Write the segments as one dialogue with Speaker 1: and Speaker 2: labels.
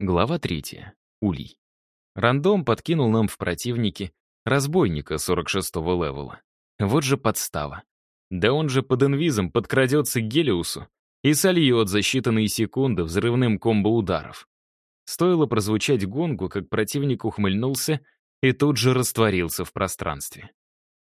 Speaker 1: Глава третья. Улей. Рандом подкинул нам в противники разбойника 46-го левела. Вот же подстава. Да он же под инвизом подкрадется к Гелиусу и сольет за считанные секунды взрывным комбо ударов. Стоило прозвучать гонгу, как противник ухмыльнулся и тут же растворился в пространстве.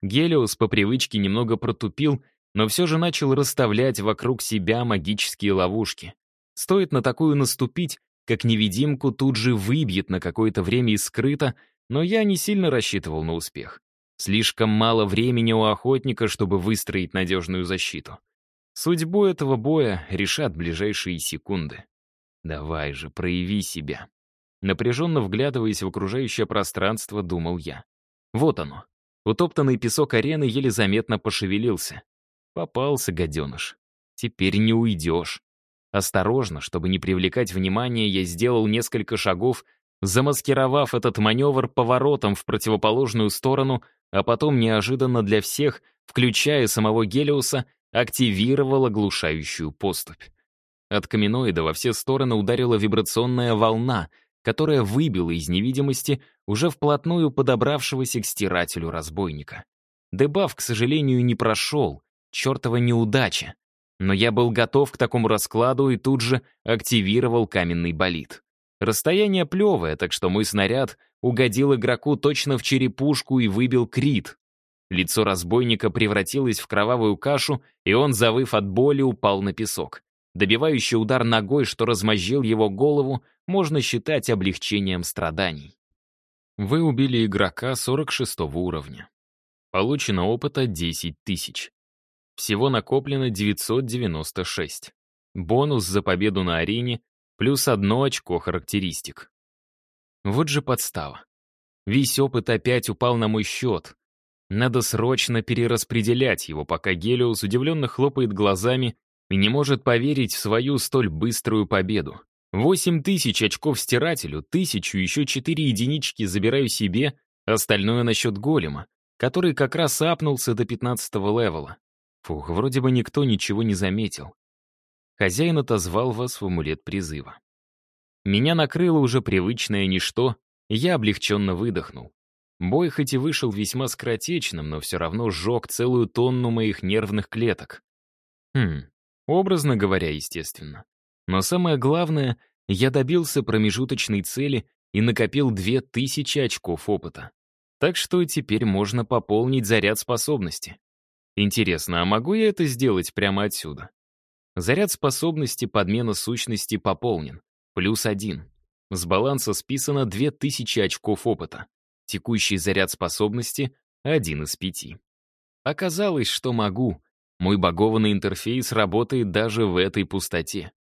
Speaker 1: Гелиус по привычке немного протупил, но все же начал расставлять вокруг себя магические ловушки. Стоит на такую наступить, как невидимку тут же выбьет на какое-то время и скрыто, но я не сильно рассчитывал на успех. Слишком мало времени у охотника, чтобы выстроить надежную защиту. Судьбу этого боя решат ближайшие секунды. Давай же, прояви себя. Напряженно вглядываясь в окружающее пространство, думал я. Вот оно. Утоптанный песок арены еле заметно пошевелился. Попался, гаденыш. Теперь не уйдешь. Осторожно, чтобы не привлекать внимания, я сделал несколько шагов, замаскировав этот маневр поворотом в противоположную сторону, а потом неожиданно для всех, включая самого Гелиуса, активировал оглушающую поступь. От каминоида во все стороны ударила вибрационная волна, которая выбила из невидимости уже вплотную подобравшегося к стирателю разбойника. Дебаф, к сожалению, не прошел. Чертова неудача. Но я был готов к такому раскладу и тут же активировал каменный болид. Расстояние плевое, так что мой снаряд угодил игроку точно в черепушку и выбил крит. Лицо разбойника превратилось в кровавую кашу, и он, завыв от боли, упал на песок. Добивающий удар ногой, что размозжил его голову, можно считать облегчением страданий. Вы убили игрока 46 уровня. Получено опыта 10 тысяч. Всего накоплено 996. Бонус за победу на арене плюс одно очко характеристик. Вот же подстава. Весь опыт опять упал на мой счет. Надо срочно перераспределять его, пока Гелиус удивленно хлопает глазами и не может поверить в свою столь быструю победу. Восемь тысяч очков стирателю, тысячу, еще четыре единички забираю себе, остальное насчет голема, который как раз апнулся до пятнадцатого левела. Фух, вроде бы никто ничего не заметил. Хозяин отозвал вас в амулет призыва. Меня накрыло уже привычное ничто, я облегченно выдохнул. Бой хоть и вышел весьма скоротечным, но все равно сжег целую тонну моих нервных клеток. Хм, образно говоря, естественно. Но самое главное, я добился промежуточной цели и накопил две тысячи очков опыта. Так что теперь можно пополнить заряд способности. Интересно, а могу я это сделать прямо отсюда? Заряд способности подмена сущности пополнен. Плюс один. С баланса списано 2000 очков опыта. Текущий заряд способности — один из пяти. Оказалось, что могу. Мой багованный интерфейс работает даже в этой пустоте.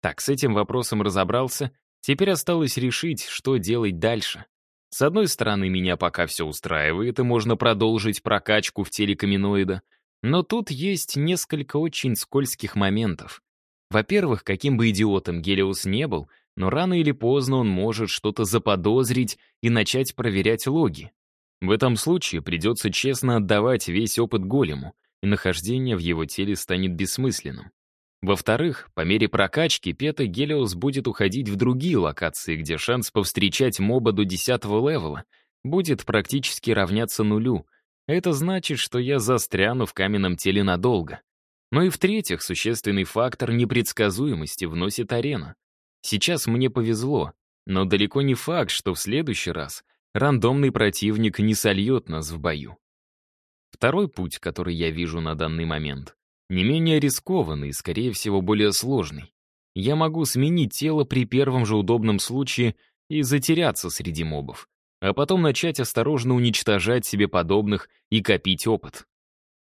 Speaker 1: Так, с этим вопросом разобрался. Теперь осталось решить, что делать дальше. С одной стороны, меня пока все устраивает, и можно продолжить прокачку в теле каминоида, но тут есть несколько очень скользких моментов. Во-первых, каким бы идиотом Гелиус не был, но рано или поздно он может что-то заподозрить и начать проверять логи. В этом случае придется честно отдавать весь опыт голему, и нахождение в его теле станет бессмысленным. Во-вторых, по мере прокачки Пета Гелиос будет уходить в другие локации, где шанс повстречать моба до 10 левела будет практически равняться нулю. Это значит, что я застряну в каменном теле надолго. Но ну и в-третьих, существенный фактор непредсказуемости вносит арена. Сейчас мне повезло, но далеко не факт, что в следующий раз рандомный противник не сольет нас в бою. Второй путь, который я вижу на данный момент, не менее рискованный и, скорее всего, более сложный. Я могу сменить тело при первом же удобном случае и затеряться среди мобов, а потом начать осторожно уничтожать себе подобных и копить опыт.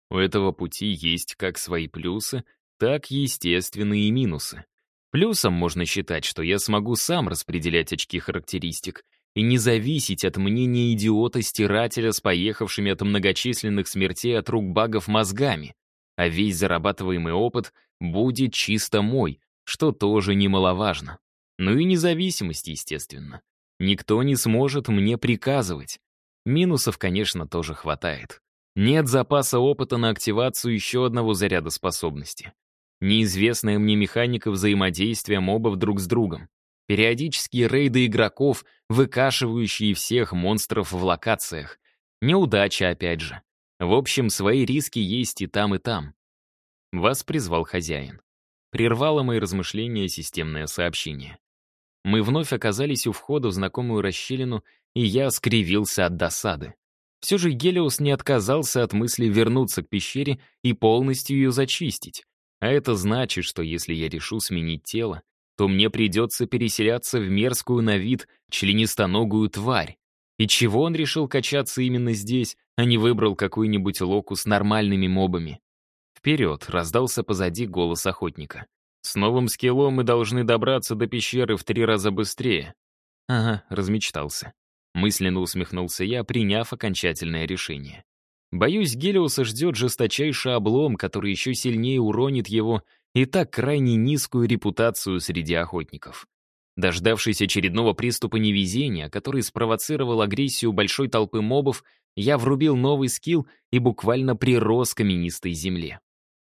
Speaker 1: У этого пути есть как свои плюсы, так естественные минусы. Плюсом можно считать, что я смогу сам распределять очки характеристик и не зависеть от мнения идиота-стирателя с поехавшими от многочисленных смертей от рук багов мозгами а весь зарабатываемый опыт будет чисто мой, что тоже немаловажно. Ну и независимость, естественно. Никто не сможет мне приказывать. Минусов, конечно, тоже хватает. Нет запаса опыта на активацию еще одного заряда способности. Неизвестная мне механика взаимодействия мобов друг с другом. Периодические рейды игроков, выкашивающие всех монстров в локациях. Неудача, опять же. В общем, свои риски есть и там, и там. Вас призвал хозяин. Прервало мои размышления системное сообщение. Мы вновь оказались у входа в знакомую расщелину, и я скривился от досады. Все же Гелиос не отказался от мысли вернуться к пещере и полностью ее зачистить. А это значит, что если я решу сменить тело, то мне придется переселяться в мерзкую на вид членистоногую тварь. И чего он решил качаться именно здесь, а не выбрал какой-нибудь локу с нормальными мобами? Вперед раздался позади голос охотника. С новым скиллом мы должны добраться до пещеры в три раза быстрее. Ага, размечтался. Мысленно усмехнулся я, приняв окончательное решение. Боюсь, Гелиуса ждет жесточайший облом, который еще сильнее уронит его и так крайне низкую репутацию среди охотников. Дождавшись очередного приступа невезения, который спровоцировал агрессию большой толпы мобов, я врубил новый скилл и буквально прирос к каменистой земле.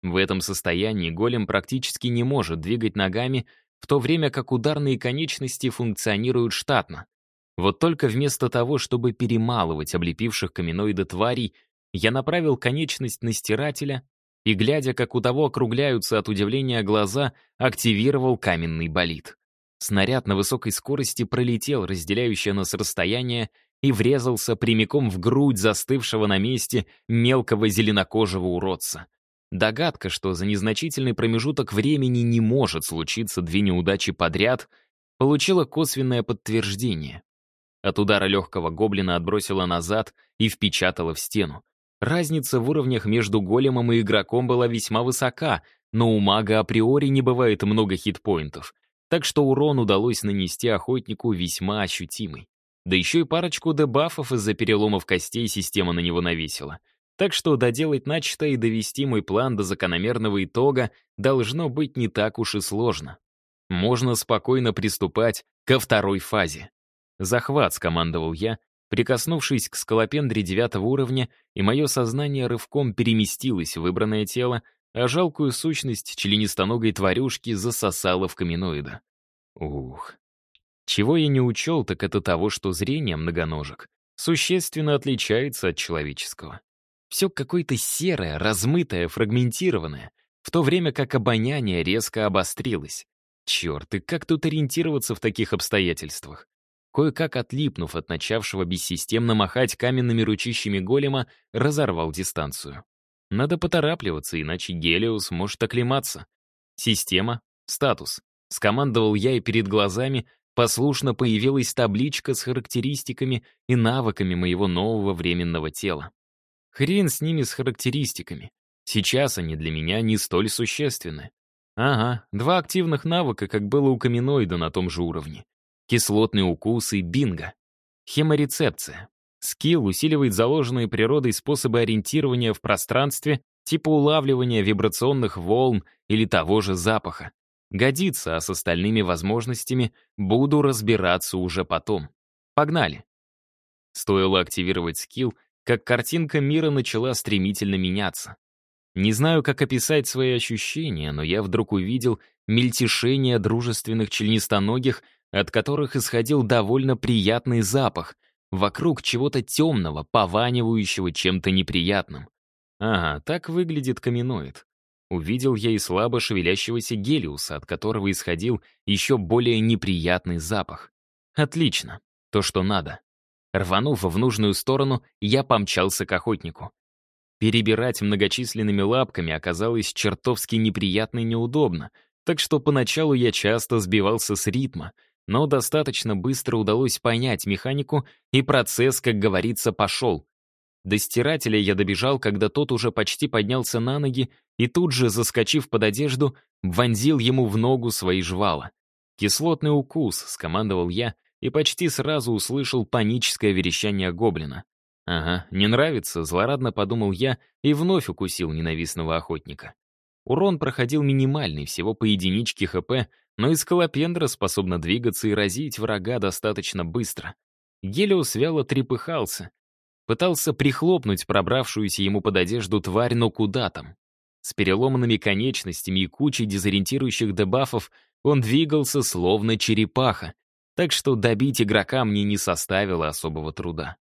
Speaker 1: В этом состоянии голем практически не может двигать ногами, в то время как ударные конечности функционируют штатно. Вот только вместо того, чтобы перемалывать облепивших каменоиды тварей, я направил конечность на стирателя и, глядя, как у того округляются от удивления глаза, активировал каменный болид. Снаряд на высокой скорости пролетел разделяющее нас расстояние и врезался прямиком в грудь застывшего на месте мелкого зеленокожего уродца. Догадка, что за незначительный промежуток времени не может случиться две неудачи подряд, получила косвенное подтверждение. От удара легкого гоблина отбросила назад и впечатала в стену. Разница в уровнях между големом и игроком была весьма высока, но у мага априори не бывает много хитпоинтов, так что урон удалось нанести охотнику весьма ощутимый. Да еще и парочку дебафов из-за переломов костей система на него навесила. Так что доделать начатое и довести мой план до закономерного итога должно быть не так уж и сложно. Можно спокойно приступать ко второй фазе. «Захват», — скомандовал я, прикоснувшись к скалопендре девятого уровня, и мое сознание рывком переместилось в выбранное тело, а жалкую сущность членистоногой тварюшки засосало в каменоида. Ух. Чего я не учел, так это того, что зрение многоножек существенно отличается от человеческого. Все какое-то серое, размытое, фрагментированное, в то время как обоняние резко обострилось. Черт, и как тут ориентироваться в таких обстоятельствах? Кое-как отлипнув от начавшего бессистемно махать каменными ручищами голема, разорвал дистанцию. Надо поторапливаться, иначе Гелиус может оклематься. Система, статус. Скомандовал я, и перед глазами послушно появилась табличка с характеристиками и навыками моего нового временного тела. Хрен с ними с характеристиками. Сейчас они для меня не столь существенны. Ага, два активных навыка, как было у каменоида на том же уровне. Кислотный укус и бинго. Хеморецепция. Скилл усиливает заложенные природой способы ориентирования в пространстве, типа улавливания вибрационных волн или того же запаха. Годится, а с остальными возможностями буду разбираться уже потом. Погнали. Стоило активировать скилл, как картинка мира начала стремительно меняться. Не знаю, как описать свои ощущения, но я вдруг увидел мельтешение дружественных членистоногих, от которых исходил довольно приятный запах, вокруг чего-то темного, пованивающего чем-то неприятным. Ага, так выглядит каменоид. Увидел я и слабо шевелящегося гелиуса, от которого исходил еще более неприятный запах. Отлично, то, что надо. Рванув в нужную сторону, я помчался к охотнику. Перебирать многочисленными лапками оказалось чертовски неприятно и неудобно, так что поначалу я часто сбивался с ритма, но достаточно быстро удалось понять механику, и процесс, как говорится, пошел. До стирателя я добежал, когда тот уже почти поднялся на ноги, и тут же, заскочив под одежду, вонзил ему в ногу свои жвала. «Кислотный укус», — скомандовал я, и почти сразу услышал паническое верещание гоблина. «Ага, не нравится», — злорадно подумал я и вновь укусил ненавистного охотника. Урон проходил минимальный, всего по единичке ХП, но и скалопендра способна двигаться и разить врага достаточно быстро. Гелиус вяло трепыхался. Пытался прихлопнуть пробравшуюся ему под одежду тварь, но куда там. С переломанными конечностями и кучей дезориентирующих дебафов он двигался словно черепаха, так что добить игрока мне не составило особого труда.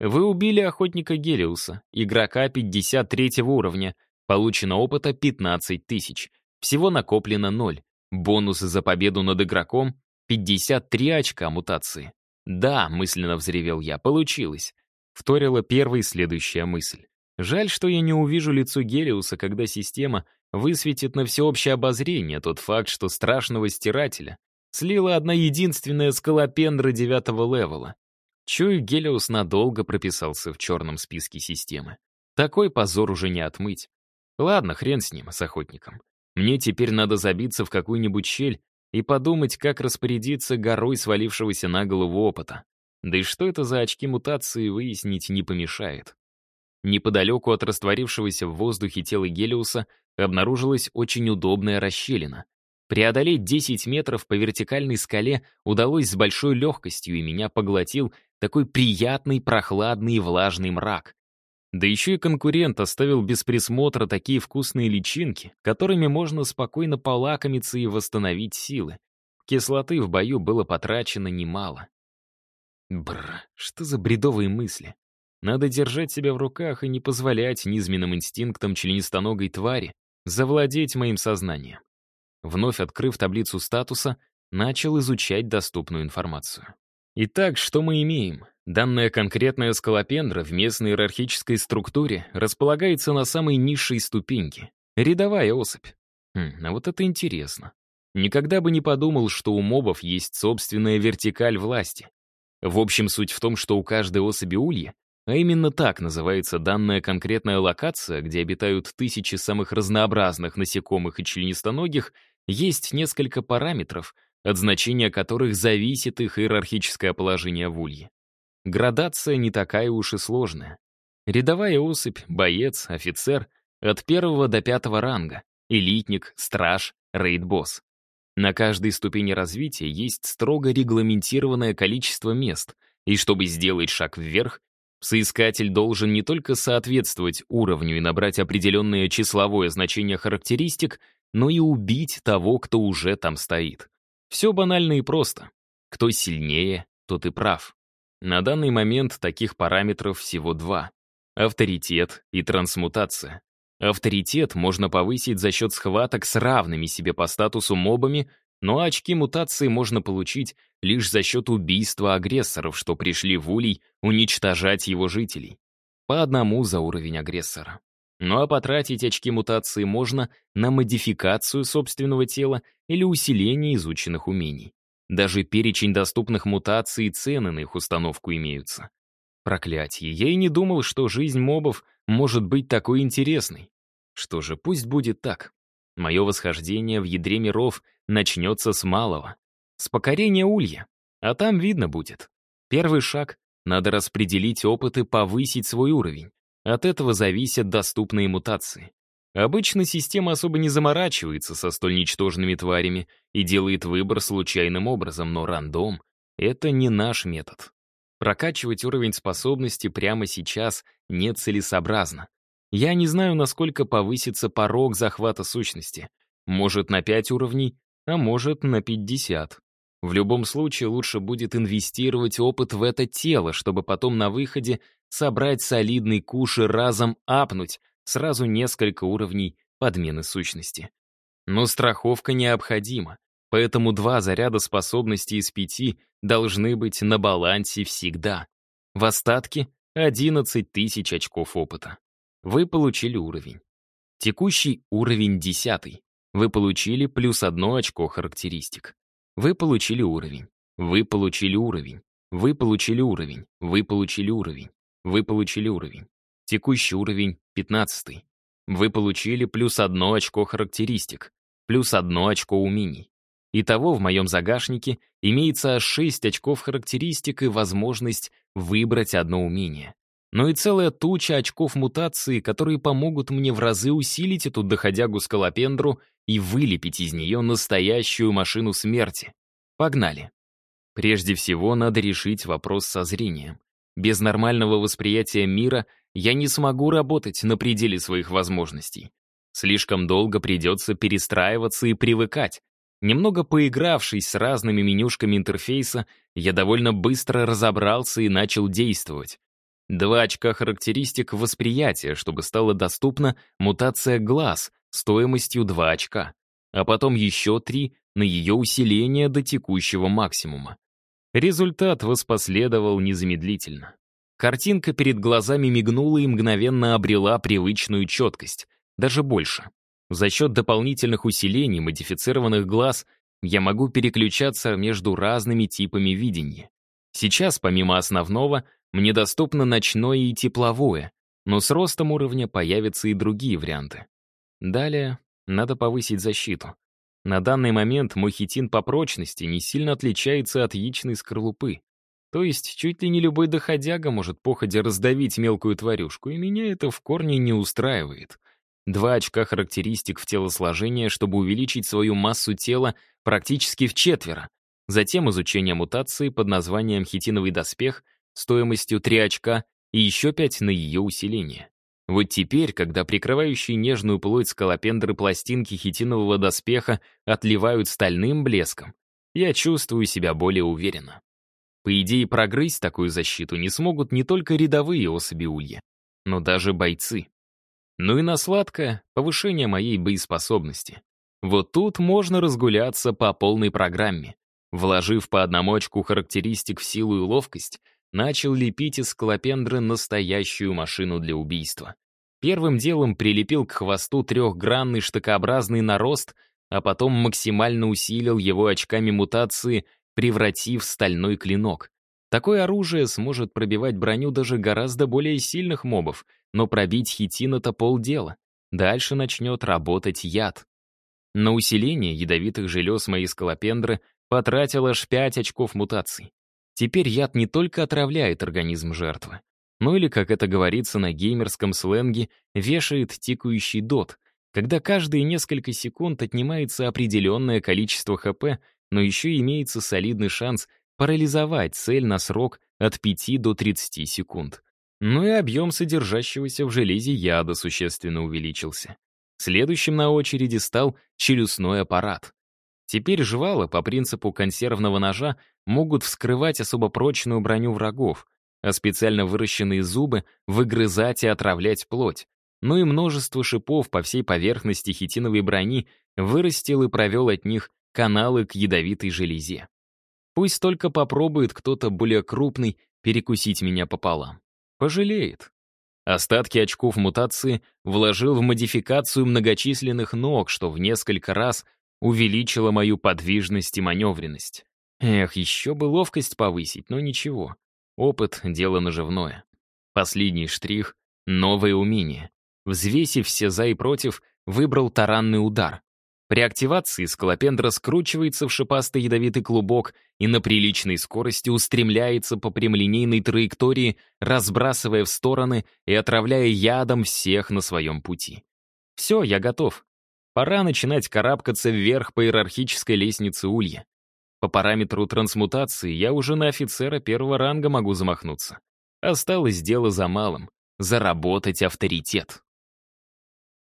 Speaker 1: Вы убили охотника Гелиуса, игрока 53 уровня, получено опыта 15 тысяч, всего накоплено 0, бонусы за победу над игроком 53 очка мутации. Да, мысленно взревел я, получилось. Вторила первая следующая мысль. Жаль, что я не увижу лицо Гелиуса, когда система высветит на всеобщее обозрение тот факт, что страшного стирателя слила одна единственная скалопендра девятого левела. Чую, Гелиус надолго прописался в черном списке системы. Такой позор уже не отмыть. Ладно, хрен с ним, с охотником. Мне теперь надо забиться в какую-нибудь щель и подумать, как распорядиться горой свалившегося на голову опыта. Да и что это за очки мутации, выяснить не помешает. Неподалеку от растворившегося в воздухе тела Гелиуса обнаружилась очень удобная расщелина. Преодолеть 10 метров по вертикальной скале удалось с большой легкостью, и меня поглотил такой приятный, прохладный влажный мрак. Да еще и конкурент оставил без присмотра такие вкусные личинки, которыми можно спокойно полакомиться и восстановить силы. Кислоты в бою было потрачено немало. Бррр, что за бредовые мысли? Надо держать себя в руках и не позволять низменным инстинктам членистоногой твари завладеть моим сознанием. Вновь открыв таблицу статуса, начал изучать доступную информацию. Итак, что мы имеем? Данная конкретная скалопендра в местной иерархической структуре располагается на самой низшей ступеньке. Рядовая особь. Хм, а вот это интересно. Никогда бы не подумал, что у мобов есть собственная вертикаль власти. В общем, суть в том, что у каждой особи улья, а именно так называется данная конкретная локация, где обитают тысячи самых разнообразных насекомых и членистоногих, есть несколько параметров, от значения которых зависит их иерархическое положение в улье. Градация не такая уж и сложная. Рядовая особь, боец, офицер от первого до пятого ранга, элитник, страж, рейд-босс. На каждой ступени развития есть строго регламентированное количество мест, и чтобы сделать шаг вверх, соискатель должен не только соответствовать уровню и набрать определенное числовое значение характеристик, но и убить того, кто уже там стоит. Все банально и просто. Кто сильнее, тот и прав. На данный момент таких параметров всего два. Авторитет и трансмутация. Авторитет можно повысить за счет схваток с равными себе по статусу мобами, но очки мутации можно получить лишь за счет убийства агрессоров, что пришли в Улей уничтожать его жителей. По одному за уровень агрессора. Ну а потратить очки мутации можно на модификацию собственного тела или усиление изученных умений. Даже перечень доступных мутаций и цены на их установку имеются. Проклятье, я и не думал, что жизнь мобов может быть такой интересной. Что же, пусть будет так. Мое восхождение в ядре миров начнется с малого. С покорения улья. А там видно будет. Первый шаг — надо распределить опыт и повысить свой уровень. От этого зависят доступные мутации. Обычно система особо не заморачивается со столь ничтожными тварями и делает выбор случайным образом, но рандом — это не наш метод. Прокачивать уровень способности прямо сейчас нецелесообразно. Я не знаю, насколько повысится порог захвата сущности. Может, на 5 уровней, а может, на 50. В любом случае, лучше будет инвестировать опыт в это тело, чтобы потом на выходе собрать солидный куш и разом апнуть, сразу несколько уровней подмены сущности. Но страховка необходима, поэтому два заряда способностей из пяти должны быть на балансе всегда. В остатке 11 тысяч очков опыта. Вы получили уровень. Текущий уровень 10. Вы получили плюс одно очко характеристик. Вы получили уровень. Вы получили уровень. Вы получили уровень. Вы получили уровень. Вы получили уровень. Текущий уровень 15. Вы получили плюс одно очко характеристик, плюс одно очко умений. Итого в моем загашнике имеется аж 6 очков характеристик и возможность выбрать одно умение. Но и целая туча очков мутации, которые помогут мне в разы усилить эту доходягу скалопендру и вылепить из нее настоящую машину смерти. Погнали. Прежде всего, надо решить вопрос со зрением. Без нормального восприятия мира я не смогу работать на пределе своих возможностей. Слишком долго придется перестраиваться и привыкать. Немного поигравшись с разными менюшками интерфейса, я довольно быстро разобрался и начал действовать. Два очка характеристик восприятия, чтобы стала доступна мутация глаз стоимостью 2 очка, а потом еще три на ее усиление до текущего максимума. Результат воспоследовал незамедлительно. Картинка перед глазами мигнула и мгновенно обрела привычную четкость, даже больше. За счет дополнительных усилений модифицированных глаз я могу переключаться между разными типами видения. Сейчас, помимо основного, мне доступно ночное и тепловое, но с ростом уровня появятся и другие варианты. Далее надо повысить защиту. На данный момент мой хитин по прочности не сильно отличается от яичной скорлупы. То есть чуть ли не любой доходяга может походя раздавить мелкую тварюшку, и меня это в корне не устраивает. Два очка характеристик в телосложение, чтобы увеличить свою массу тела практически в четверо. Затем изучение мутации под названием «Хитиновый доспех» стоимостью 3 очка и еще 5 на ее усиление. Вот теперь, когда прикрывающие нежную плоть скалопендры пластинки хитинового доспеха отливают стальным блеском, я чувствую себя более уверенно. По идее, прогрызть такую защиту не смогут не только рядовые особи улья, но даже бойцы. Ну и на сладкое — повышение моей боеспособности. Вот тут можно разгуляться по полной программе. Вложив по одному очку характеристик в силу и ловкость, начал лепить из скалопендры настоящую машину для убийства. Первым делом прилепил к хвосту трехгранный штыкообразный нарост, а потом максимально усилил его очками мутации, превратив стальной клинок. Такое оружие сможет пробивать броню даже гораздо более сильных мобов, но пробить хитин — это полдела. Дальше начнет работать яд. На усиление ядовитых желез моей скалопендры потратил аж 5 очков мутаций. Теперь яд не только отравляет организм жертвы, но или, как это говорится на геймерском сленге, вешает тикающий дот, когда каждые несколько секунд отнимается определенное количество ХП, но еще имеется солидный шанс парализовать цель на срок от 5 до 30 секунд. Ну и объем содержащегося в железе яда существенно увеличился. Следующим на очереди стал челюстной аппарат. Теперь жвала, по принципу консервного ножа, могут вскрывать особо прочную броню врагов, а специально выращенные зубы выгрызать и отравлять плоть. Ну и множество шипов по всей поверхности хитиновой брони вырастил и провел от них каналы к ядовитой железе. Пусть только попробует кто-то более крупный перекусить меня пополам. Пожалеет. Остатки очков мутации вложил в модификацию многочисленных ног, что в несколько раз увеличило мою подвижность и маневренность. Эх, еще бы ловкость повысить, но ничего. Опыт — дело наживное. Последний штрих — новое умение. Взвесив все за и против, выбрал таранный удар. При активации скалопендра скручивается в шипастый ядовитый клубок и на приличной скорости устремляется по прямолинейной траектории, разбрасывая в стороны и отравляя ядом всех на своем пути. Все, я готов. Пора начинать карабкаться вверх по иерархической лестнице улья. По параметру трансмутации я уже на офицера первого ранга могу замахнуться. Осталось дело за малым — заработать авторитет.